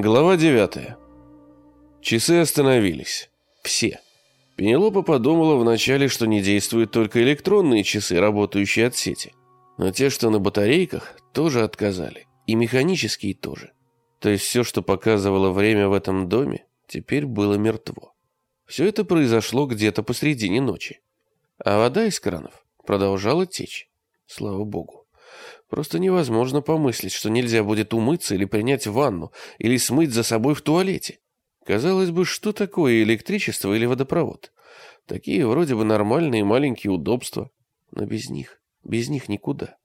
Глава 9. Часы остановились. Все. Пенелопа подумала вначале, что не действуют только электронные часы, работающие от сети. Но те, что на батарейках, тоже отказали. И механические тоже. То есть все, что показывало время в этом доме, теперь было мертво. Все это произошло где-то посредине ночи. А вода из кранов продолжала течь. Слава богу. Просто невозможно помыслить, что нельзя будет умыться или принять ванну, или смыть за собой в туалете. Казалось бы, что такое электричество или водопровод? Такие вроде бы нормальные маленькие удобства, но без них, без них никуда.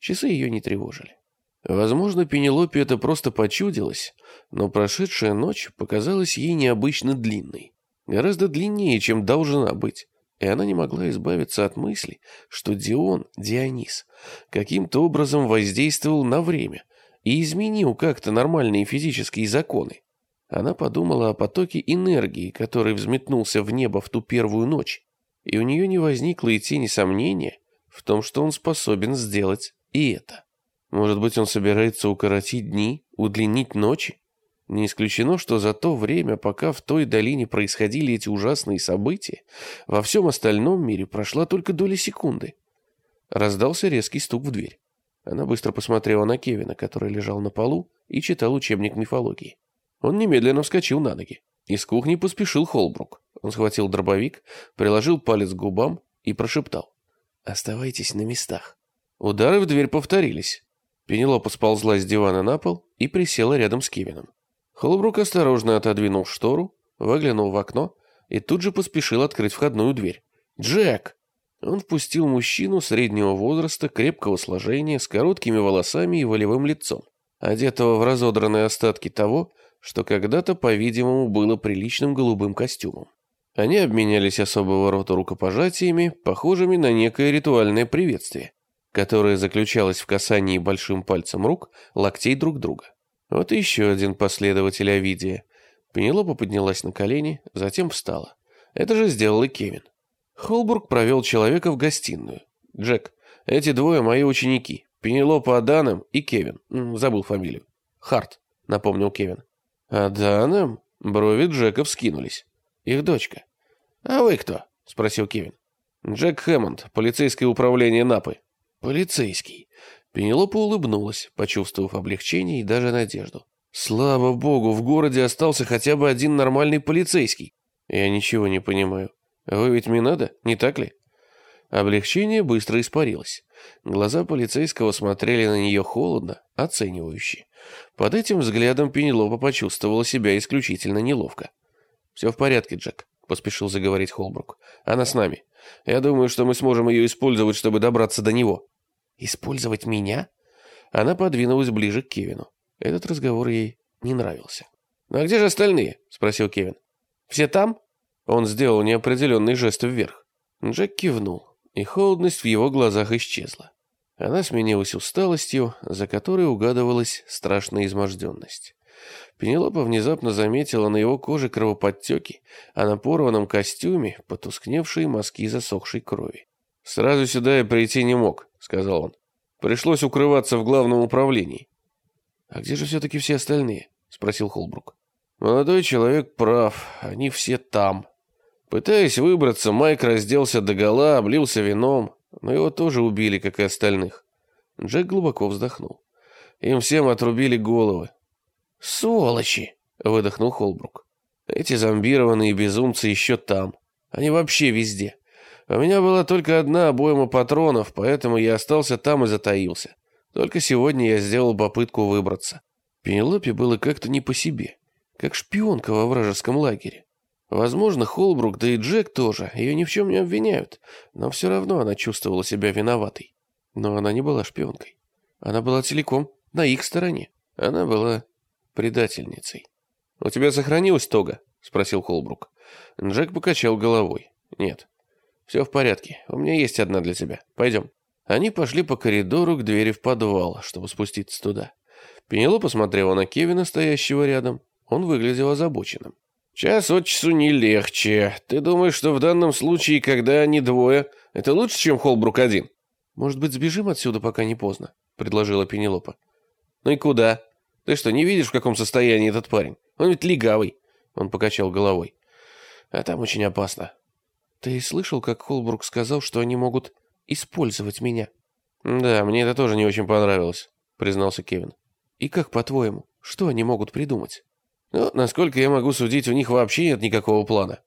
Часы ее не тревожили. Возможно, Пенелопе это просто почудилось, но прошедшая ночь показалась ей необычно длинной. Гораздо длиннее, чем должна быть и она не могла избавиться от мысли, что Дион, Дионис, каким-то образом воздействовал на время и изменил как-то нормальные физические законы. Она подумала о потоке энергии, который взметнулся в небо в ту первую ночь, и у нее не возникло и тени сомнения в том, что он способен сделать и это. Может быть, он собирается укоротить дни, удлинить ночи? Не исключено, что за то время, пока в той долине происходили эти ужасные события, во всем остальном мире прошла только доля секунды. Раздался резкий стук в дверь. Она быстро посмотрела на Кевина, который лежал на полу и читал учебник мифологии. Он немедленно вскочил на ноги. Из кухни поспешил Холбрук. Он схватил дробовик, приложил палец к губам и прошептал. «Оставайтесь на местах». Удары в дверь повторились. Пенелопа сползла с дивана на пол и присела рядом с Кевином. Холбрук осторожно отодвинул штору, выглянул в окно и тут же поспешил открыть входную дверь. «Джек!» Он впустил мужчину среднего возраста, крепкого сложения, с короткими волосами и волевым лицом, одетого в разодранные остатки того, что когда-то, по-видимому, было приличным голубым костюмом. Они обменялись особого рода рукопожатиями, похожими на некое ритуальное приветствие, которое заключалось в касании большим пальцем рук локтей друг друга. Вот еще один последователь Овидия. Пенелопа поднялась на колени, затем встала. Это же сделал и Кевин. Холбург провел человека в гостиную. «Джек, эти двое мои ученики. Пенелопа Аданом и Кевин. Забыл фамилию. Харт», — напомнил Кевин. «Аданом?» Брови Джека вскинулись. «Их дочка». «А вы кто?» — спросил Кевин. «Джек Хэммонд, полицейское управление Напы». «Полицейский. Пенелопа улыбнулась, почувствовав облегчение и даже надежду. «Слава богу, в городе остался хотя бы один нормальный полицейский. Я ничего не понимаю. Вы ведь Минада, не так ли?» Облегчение быстро испарилось. Глаза полицейского смотрели на нее холодно, оценивающе. Под этим взглядом Пенелопа почувствовала себя исключительно неловко. «Все в порядке, Джек», — поспешил заговорить Холбрук. «Она с нами. Я думаю, что мы сможем ее использовать, чтобы добраться до него». Использовать меня? Она подвинулась ближе к Кевину. Этот разговор ей не нравился. «Ну а где же остальные?» – спросил Кевин. «Все там?» Он сделал неопределенный жест вверх. Джек кивнул, и холодность в его глазах исчезла. Она сменилась усталостью, за которой угадывалась страшная изможденность. Пенелопа внезапно заметила на его коже кровоподтеки, а на порванном костюме потускневшие мазки засохшей крови. «Сразу сюда я прийти не мог», — сказал он. «Пришлось укрываться в главном управлении». «А где же все-таки все остальные?» — спросил Холбрук. «Молодой человек прав, они все там». Пытаясь выбраться, Майк разделся догола, облился вином, но его тоже убили, как и остальных. Джек глубоко вздохнул. Им всем отрубили головы. «Сволочи!» — выдохнул Холбрук. «Эти зомбированные безумцы еще там. Они вообще везде. У меня была только одна обойма патронов, поэтому я остался там и затаился. Только сегодня я сделал попытку выбраться. Пенелопе было как-то не по себе, как шпионка во вражеском лагере. Возможно, Холбрук, да и Джек тоже, ее ни в чем не обвиняют, но все равно она чувствовала себя виноватой. Но она не была шпионкой. Она была целиком на их стороне. Она была предательницей. «У тебя сохранилась тога?» — спросил Холбрук. Джек покачал головой. «Нет, «Все в порядке. У меня есть одна для тебя. Пойдем». Они пошли по коридору к двери в подвал, чтобы спуститься туда. Пенело посмотрела на Кевина, стоящего рядом. Он выглядел озабоченным. «Час от часу не легче. Ты думаешь, что в данном случае, когда они двое, это лучше, чем Холбрук один?» «Может быть, сбежим отсюда, пока не поздно?» — предложила Пенелопа. «Ну и куда?» Ты что, не видишь, в каком состоянии этот парень? Он ведь легавый. Он покачал головой. А там очень опасно. Ты слышал, как Холбрук сказал, что они могут использовать меня? Да, мне это тоже не очень понравилось, признался Кевин. И как, по-твоему, что они могут придумать? Ну, насколько я могу судить, у них вообще нет никакого плана.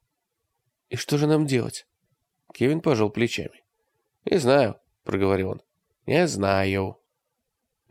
И что же нам делать? Кевин пожал плечами. Не знаю, проговорил он. Не знаю.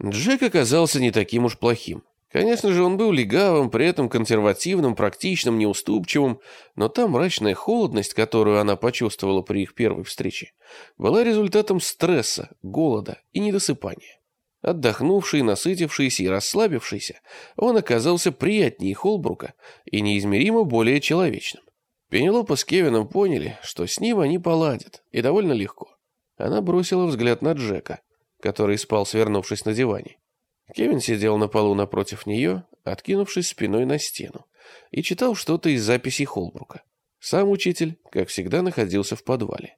Джек оказался не таким уж плохим. Конечно же, он был легавым, при этом консервативным, практичным, неуступчивым, но та мрачная холодность, которую она почувствовала при их первой встрече, была результатом стресса, голода и недосыпания. Отдохнувший, насытившийся и расслабившийся, он оказался приятнее Холбрука и неизмеримо более человечным. Пенелопа с Кевином поняли, что с ним они поладят, и довольно легко. Она бросила взгляд на Джека, который спал, свернувшись на диване. Кевин сидел на полу напротив нее, откинувшись спиной на стену, и читал что-то из записей Холбрука. Сам учитель, как всегда, находился в подвале.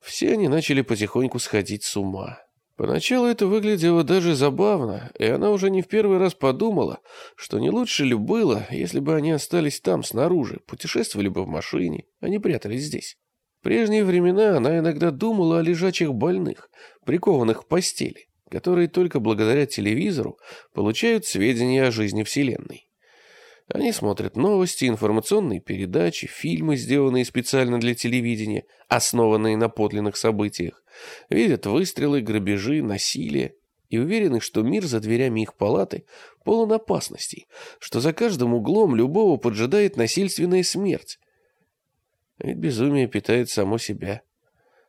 Все они начали потихоньку сходить с ума. Поначалу это выглядело даже забавно, и она уже не в первый раз подумала, что не лучше ли было, если бы они остались там, снаружи, путешествовали бы в машине, а не прятались здесь. В прежние времена она иногда думала о лежачих больных, прикованных к постели, которые только благодаря телевизору получают сведения о жизни Вселенной. Они смотрят новости, информационные передачи, фильмы, сделанные специально для телевидения, основанные на подлинных событиях, видят выстрелы, грабежи, насилие и уверены, что мир за дверями их палаты полон опасностей, что за каждым углом любого поджидает насильственная смерть. Ведь безумие питает само себя.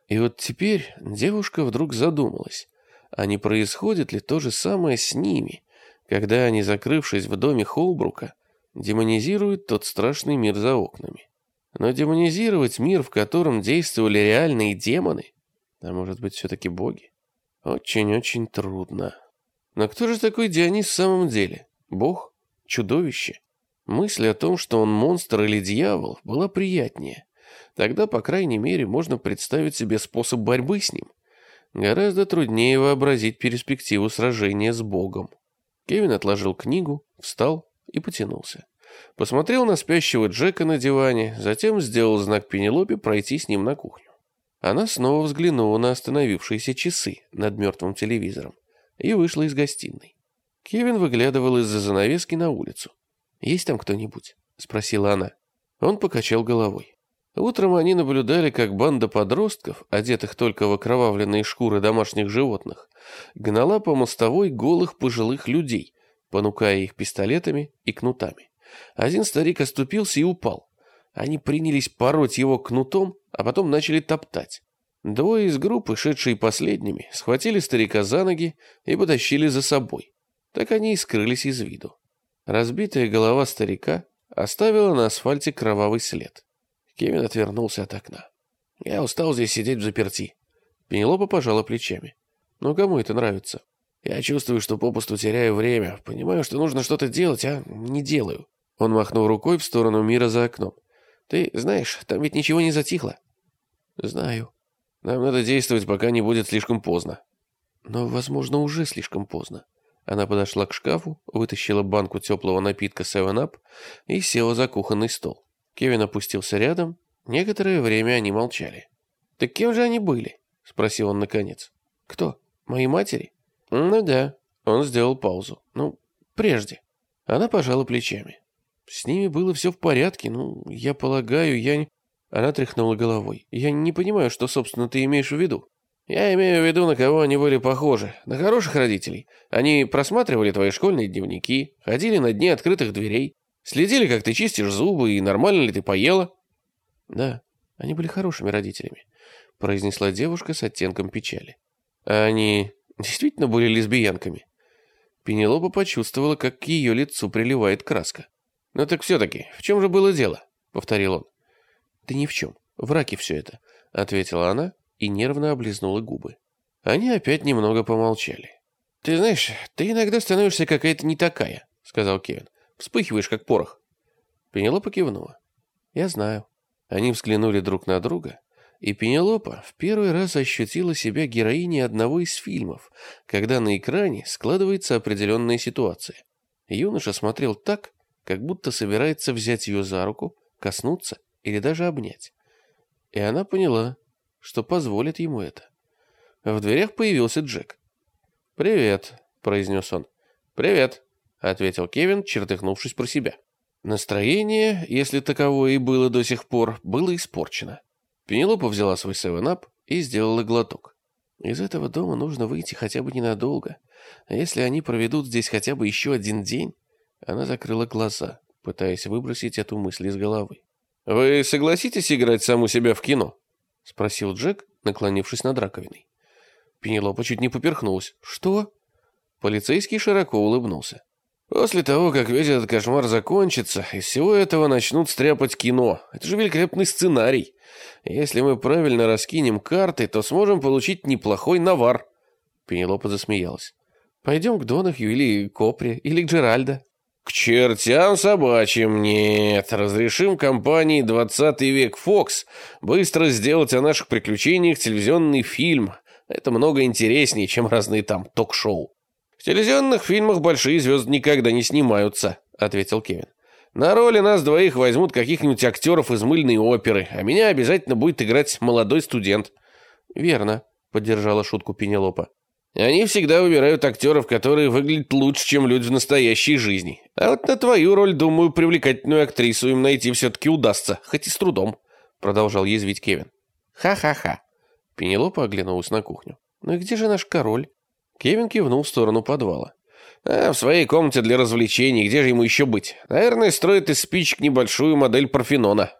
И вот теперь девушка вдруг задумалась, а не происходит ли то же самое с ними, когда они, закрывшись в доме Холбрука, демонизируют тот страшный мир за окнами. Но демонизировать мир, в котором действовали реальные демоны, а может быть все-таки боги, очень-очень трудно. Но кто же такой Дионис в самом деле? Бог? Чудовище? Мысль о том, что он монстр или дьявол, была приятнее. Тогда, по крайней мере, можно представить себе способ борьбы с ним. Гораздо труднее вообразить перспективу сражения с Богом. Кевин отложил книгу, встал и потянулся. Посмотрел на спящего Джека на диване, затем сделал знак Пенелопе пройти с ним на кухню. Она снова взглянула на остановившиеся часы над мертвым телевизором и вышла из гостиной. Кевин выглядывал из-за занавески на улицу. «Есть там кто-нибудь?» — спросила она. Он покачал головой. Утром они наблюдали, как банда подростков, одетых только в окровавленные шкуры домашних животных, гнала по мостовой голых пожилых людей, понукая их пистолетами и кнутами. Один старик оступился и упал. Они принялись пороть его кнутом, а потом начали топтать. Двое из группы, шедшие последними, схватили старика за ноги и потащили за собой. Так они и скрылись из виду. Разбитая голова старика оставила на асфальте кровавый след. Кевин отвернулся от окна. «Я устал здесь сидеть в заперти». Пенелопа пожала плечами. «Ну, кому это нравится?» «Я чувствую, что попусту теряю время. Понимаю, что нужно что-то делать, а не делаю». Он махнул рукой в сторону мира за окном. «Ты знаешь, там ведь ничего не затихло». «Знаю. Нам надо действовать, пока не будет слишком поздно». «Но, возможно, уже слишком поздно». Она подошла к шкафу, вытащила банку теплого напитка 7-Up и села за кухонный стол. Кевин опустился рядом. Некоторое время они молчали. «Так кем же они были?» — спросил он наконец. «Кто? Моей матери?» «Ну да». Он сделал паузу. «Ну, прежде». Она пожала плечами. «С ними было все в порядке. Ну, я полагаю, я не...» Она тряхнула головой. «Я не понимаю, что, собственно, ты имеешь в виду». «Я имею в виду, на кого они были похожи. На хороших родителей. Они просматривали твои школьные дневники, ходили на дни открытых дверей, Следили, как ты чистишь зубы и нормально ли ты поела. Да, они были хорошими родителями, произнесла девушка с оттенком печали. А они действительно были лесбиянками. Пенелопа почувствовала, как к ее лицу приливает краска. «Ну так все-таки, в чем же было дело?» — повторил он. «Да ни в чем. В раке все это», — ответила она и нервно облизнула губы. Они опять немного помолчали. «Ты знаешь, ты иногда становишься какая-то не такая», — сказал Кевин. Вспыхиваешь, как порох». Пенелопа кивнула. «Я знаю». Они взглянули друг на друга, и Пенелопа в первый раз ощутила себя героиней одного из фильмов, когда на экране складывается определенная ситуация. Юноша смотрел так, как будто собирается взять ее за руку, коснуться или даже обнять. И она поняла, что позволит ему это. В дверях появился Джек. «Привет», — произнес он. «Привет», — ответил Кевин, чертыхнувшись про себя. Настроение, если таковое и было до сих пор, было испорчено. Пенелопа взяла свой севен-ап и сделала глоток. Из этого дома нужно выйти хотя бы ненадолго. А если они проведут здесь хотя бы еще один день... Она закрыла глаза, пытаясь выбросить эту мысль из головы. «Вы согласитесь играть саму себя в кино?» — спросил Джек, наклонившись над раковиной. Пенелопа чуть не поперхнулась. «Что?» Полицейский широко улыбнулся. После того, как весь этот кошмар закончится, из всего этого начнут стряпать кино. Это же великолепный сценарий. Если мы правильно раскинем карты, то сможем получить неплохой навар. Пенелопа засмеялась. Пойдем к Донахью или Копре, или к Джеральдо. К чертям собачьим нет. Разрешим компании «20 век Фокс» быстро сделать о наших приключениях телевизионный фильм. Это много интереснее, чем разные там ток-шоу. «В телевизионных фильмах большие звезды никогда не снимаются», — ответил Кевин. «На роли нас двоих возьмут каких-нибудь актеров из мыльной оперы, а меня обязательно будет играть молодой студент». «Верно», — поддержала шутку Пенелопа. «Они всегда выбирают актеров, которые выглядят лучше, чем люди в настоящей жизни. А вот на твою роль, думаю, привлекательную актрису им найти все-таки удастся, хоть и с трудом», — продолжал язвить Кевин. «Ха-ха-ха». Пенелопа оглянулась на кухню. «Ну и где же наш король?» Кевин кивнул в сторону подвала. «А, в своей комнате для развлечений, где же ему еще быть? Наверное, строит из спичек небольшую модель Парфенона».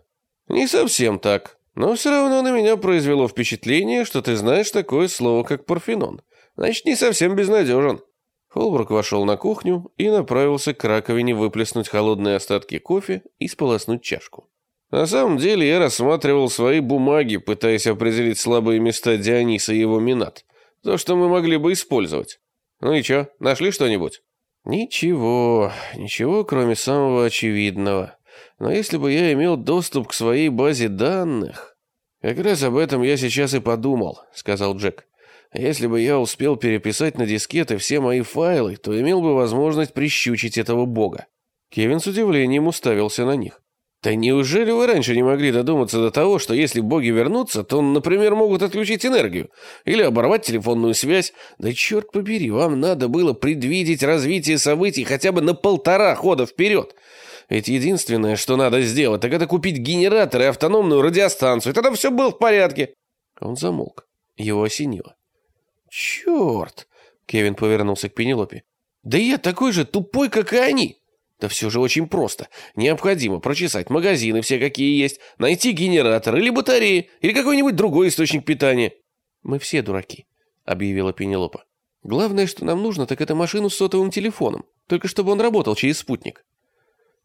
«Не совсем так. Но все равно на меня произвело впечатление, что ты знаешь такое слово, как Парфенон. Значит, не совсем безнадежен». Холбрук вошел на кухню и направился к раковине выплеснуть холодные остатки кофе и сполоснуть чашку. На самом деле я рассматривал свои бумаги, пытаясь определить слабые места Диониса и его Минат. То, что мы могли бы использовать. Ну и чё, нашли что-нибудь? Ничего, ничего, кроме самого очевидного. Но если бы я имел доступ к своей базе данных... Как раз об этом я сейчас и подумал, сказал Джек. Если бы я успел переписать на дискеты все мои файлы, то имел бы возможность прищучить этого бога. Кевин с удивлением уставился на них. Да неужели вы раньше не могли додуматься до того, что если боги вернутся, то, например, могут отключить энергию или оборвать телефонную связь? Да черт побери, вам надо было предвидеть развитие событий хотя бы на полтора хода вперед. Ведь единственное, что надо сделать, так это купить генератор и автономную радиостанцию, и тогда все было в порядке. Он замолк. Его осенило. «Черт!» — Кевин повернулся к Пенелопе. «Да я такой же тупой, как и они!» Да все же очень просто. Необходимо прочесать магазины все, какие есть, найти генератор или батареи, или какой-нибудь другой источник питания. Мы все дураки, объявила Пенелопа. Главное, что нам нужно, так это машину с сотовым телефоном, только чтобы он работал через спутник.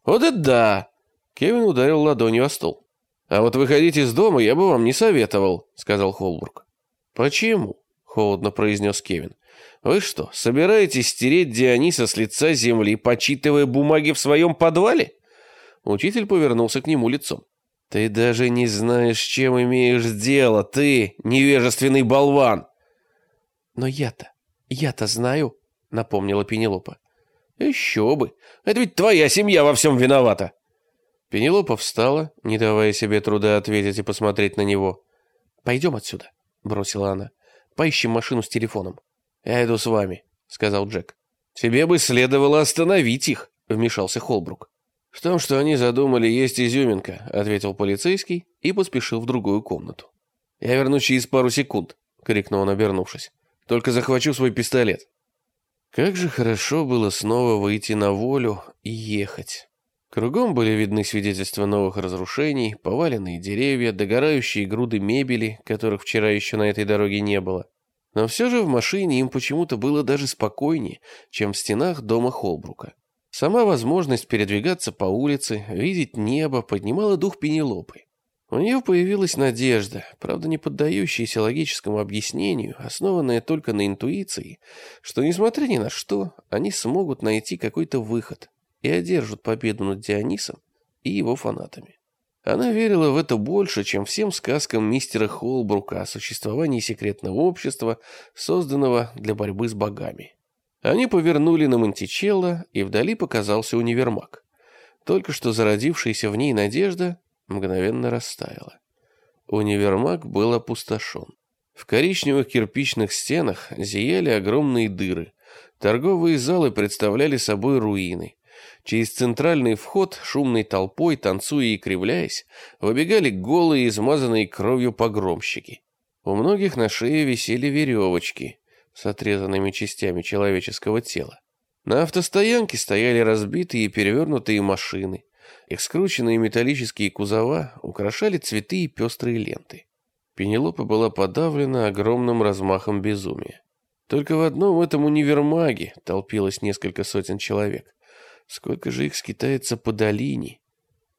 Вот это да! Кевин ударил ладонью о стол. А вот выходить из дома я бы вам не советовал, сказал Холбург. Почему? Холодно произнес Кевин. Вы что, собираетесь стереть Диониса с лица земли, почитывая бумаги в своем подвале? Учитель повернулся к нему лицом. Ты даже не знаешь, с чем имеешь дело, ты, невежественный болван. Но я-то, я-то знаю, напомнила Пенелопа. Еще бы, это ведь твоя семья во всем виновата. Пенелопа встала, не давая себе труда ответить и посмотреть на него. «Пойдем отсюда», — бросила она. «Поищем машину с телефоном». «Я иду с вами», — сказал Джек. «Тебе бы следовало остановить их», — вмешался Холбрук. «В том, что они задумали, есть изюминка», — ответил полицейский и поспешил в другую комнату. «Я вернусь через пару секунд», — крикнул он, обернувшись. «Только захвачу свой пистолет». Как же хорошо было снова выйти на волю и ехать. Кругом были видны свидетельства новых разрушений, поваленные деревья, догорающие груды мебели, которых вчера еще на этой дороге не было. Но все же в машине им почему-то было даже спокойнее, чем в стенах дома Холбрука. Сама возможность передвигаться по улице, видеть небо поднимала дух Пенелопы. У нее появилась надежда, правда не поддающаяся логическому объяснению, основанная только на интуиции, что, несмотря ни на что, они смогут найти какой-то выход и одержат победу над Дионисом и его фанатами. Она верила в это больше, чем всем сказкам мистера Холбрука о существовании секретного общества, созданного для борьбы с богами. Они повернули на Монтичелло, и вдали показался универмаг. Только что зародившаяся в ней надежда мгновенно растаяла. Универмаг был опустошен. В коричневых кирпичных стенах зияли огромные дыры. Торговые залы представляли собой руины. Через центральный вход, шумной толпой, танцуя и кривляясь, выбегали голые, измазанные кровью погромщики. У многих на шее висели веревочки с отрезанными частями человеческого тела. На автостоянке стояли разбитые и перевернутые машины. Их скрученные металлические кузова украшали цветы и пестрые ленты. Пенелопа была подавлена огромным размахом безумия. Только в одном этом универмаге толпилось несколько сотен человек. Сколько же их скитается по долине,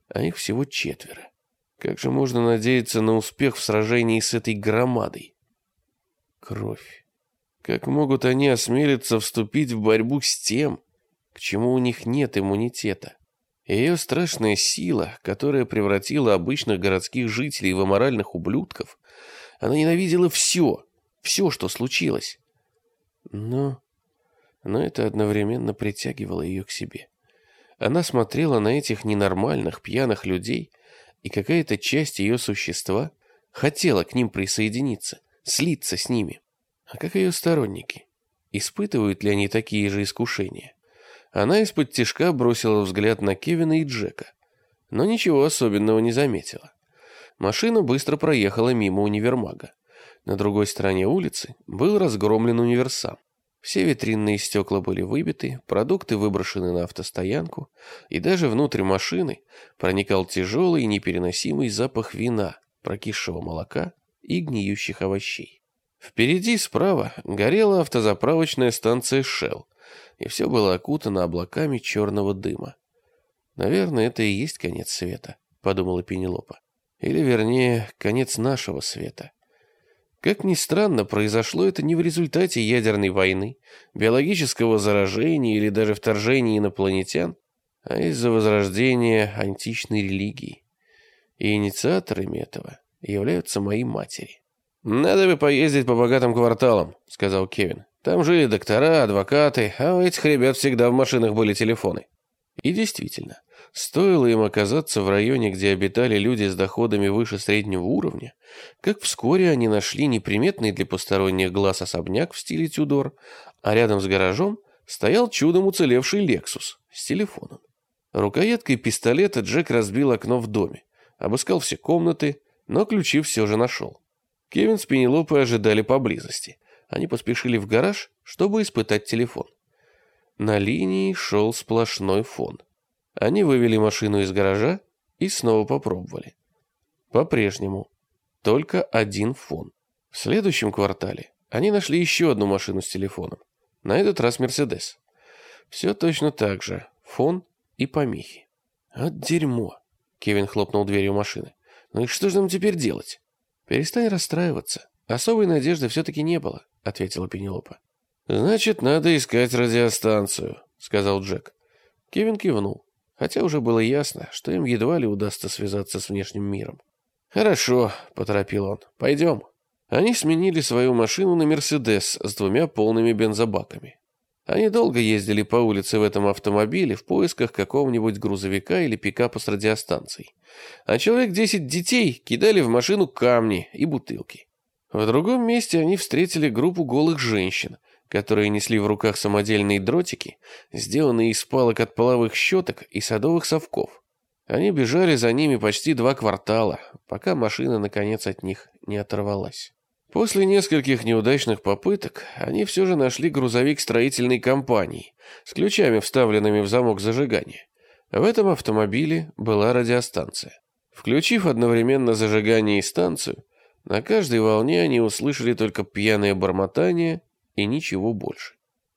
а их всего четверо. Как же можно надеяться на успех в сражении с этой громадой? Кровь. Как могут они осмелиться вступить в борьбу с тем, к чему у них нет иммунитета? Ее страшная сила, которая превратила обычных городских жителей в аморальных ублюдков, она ненавидела все, все, что случилось. Но, но это одновременно притягивало ее к себе. Она смотрела на этих ненормальных, пьяных людей, и какая-то часть ее существа хотела к ним присоединиться, слиться с ними. А как ее сторонники? Испытывают ли они такие же искушения? Она из-под тишка бросила взгляд на Кевина и Джека, но ничего особенного не заметила. Машина быстро проехала мимо универмага. На другой стороне улицы был разгромлен универсам. Все витринные стекла были выбиты, продукты выброшены на автостоянку, и даже внутрь машины проникал тяжелый и непереносимый запах вина, прокисшего молока и гниющих овощей. Впереди справа горела автозаправочная станция Shell, и все было окутано облаками черного дыма. «Наверное, это и есть конец света», — подумала Пенелопа. «Или, вернее, конец нашего света». Как ни странно, произошло это не в результате ядерной войны, биологического заражения или даже вторжения инопланетян, а из-за возрождения античной религии. И инициаторами этого являются мои матери. «Надо бы поездить по богатым кварталам», — сказал Кевин. «Там жили доктора, адвокаты, а у этих ребят всегда в машинах были телефоны». И действительно, Стоило им оказаться в районе, где обитали люди с доходами выше среднего уровня, как вскоре они нашли неприметный для посторонних глаз особняк в стиле Тюдор, а рядом с гаражом стоял чудом уцелевший Лексус с телефоном. Рукояткой пистолета Джек разбил окно в доме, обыскал все комнаты, но ключи все же нашел. Кевин с Пенелопой ожидали поблизости. Они поспешили в гараж, чтобы испытать телефон. На линии шел сплошной фон. Они вывели машину из гаража и снова попробовали. По-прежнему. Только один фон. В следующем квартале они нашли еще одну машину с телефоном. На этот раз Мерседес. Все точно так же. Фон и помехи. От дерьмо. Кевин хлопнул дверью машины. Ну и что же нам теперь делать? Перестань расстраиваться. Особой надежды все-таки не было, ответила Пенелопа. Значит, надо искать радиостанцию, сказал Джек. Кевин кивнул хотя уже было ясно, что им едва ли удастся связаться с внешним миром. «Хорошо», — поторопил он, — «пойдем». Они сменили свою машину на «Мерседес» с двумя полными бензобаками. Они долго ездили по улице в этом автомобиле в поисках какого-нибудь грузовика или пикапа с радиостанцией. А человек десять детей кидали в машину камни и бутылки. В другом месте они встретили группу голых женщин, которые несли в руках самодельные дротики, сделанные из палок от половых щеток и садовых совков. Они бежали за ними почти два квартала, пока машина, наконец, от них не оторвалась. После нескольких неудачных попыток они все же нашли грузовик строительной компании с ключами, вставленными в замок зажигания. В этом автомобиле была радиостанция. Включив одновременно зажигание и станцию, на каждой волне они услышали только пьяное бормотание и ничего больше.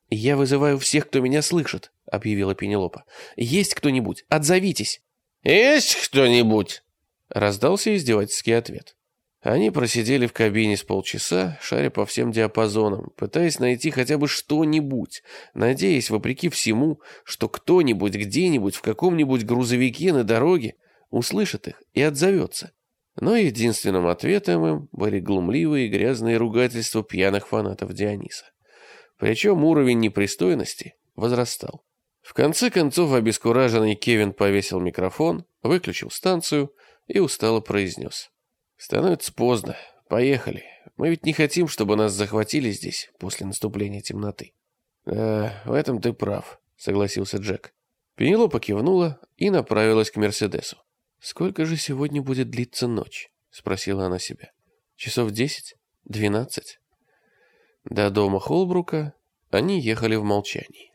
«Я вызываю всех, кто меня слышит», — объявила Пенелопа. «Есть кто-нибудь? Отзовитесь!» «Есть кто-нибудь?» — раздался издевательский ответ. Они просидели в кабине с полчаса, шаря по всем диапазонам, пытаясь найти хотя бы что-нибудь, надеясь, вопреки всему, что кто-нибудь где-нибудь в каком-нибудь грузовике на дороге услышит их и отзовется. Но единственным ответом им были глумливые и грязные ругательства пьяных фанатов Диониса. Причем уровень непристойности возрастал. В конце концов, обескураженный Кевин повесил микрофон, выключил станцию и устало произнес. «Становится поздно. Поехали. Мы ведь не хотим, чтобы нас захватили здесь после наступления темноты». «Да, в этом ты прав», — согласился Джек. Пенелопа кивнула и направилась к Мерседесу. «Сколько же сегодня будет длиться ночь?» — спросила она себя. «Часов десять? Двенадцать?» До дома Холбрука они ехали в молчании.